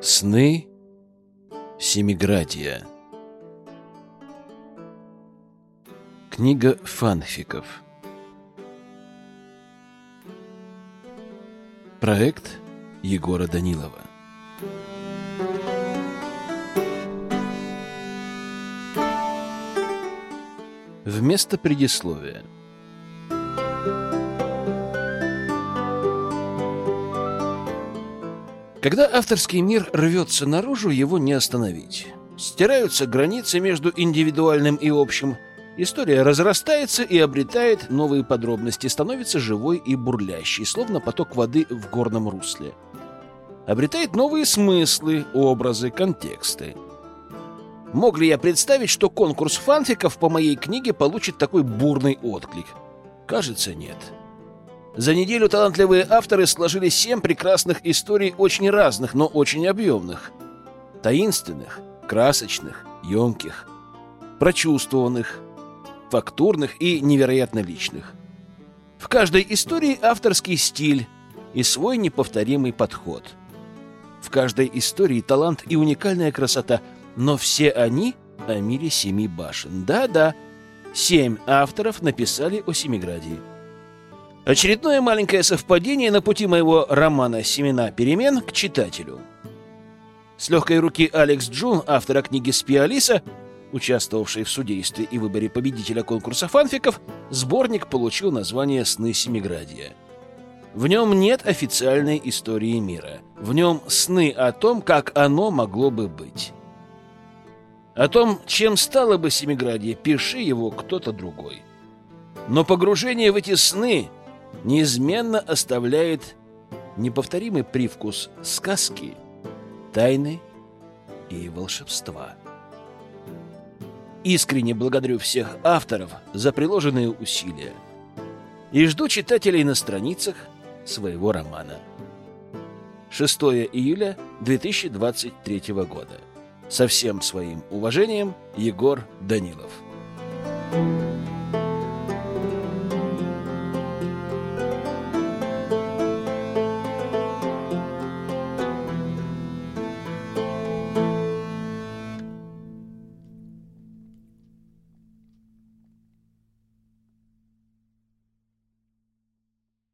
Сны Семиградия. Книга фанфиков. Проект Егора Данилова Вместо предисловия Когда авторский мир рвется наружу, его не остановить. Стираются границы между индивидуальным и общим. История разрастается и обретает новые подробности, становится живой и бурлящей, словно поток воды в горном русле. Обретает новые смыслы, образы, контексты. Мог ли я представить, что конкурс фанфиков по моей книге получит такой бурный отклик? Кажется, нет. — за неделю талантливые авторы сложили семь прекрасных историй очень разных, но очень объемных. Таинственных, красочных, емких, прочувствованных, фактурных и невероятно личных. В каждой истории авторский стиль и свой неповторимый подход. В каждой истории талант и уникальная красота, но все они о мире семи башен. Да-да, семь авторов написали о Семиградии. Очередное маленькое совпадение на пути моего романа «Семена перемен» к читателю. С легкой руки Алекс Джун, автора книги «Спиалиса», участвовавший в судействе и выборе победителя конкурса фанфиков, сборник получил название «Сны Семиградия». В нем нет официальной истории мира. В нем сны о том, как оно могло бы быть. О том, чем стало бы Семиградие, пиши его кто-то другой. Но погружение в эти сны неизменно оставляет неповторимый привкус сказки, тайны и волшебства. Искренне благодарю всех авторов за приложенные усилия и жду читателей на страницах своего романа. 6 июля 2023 года. Со всем своим уважением, Егор Данилов. Thank you.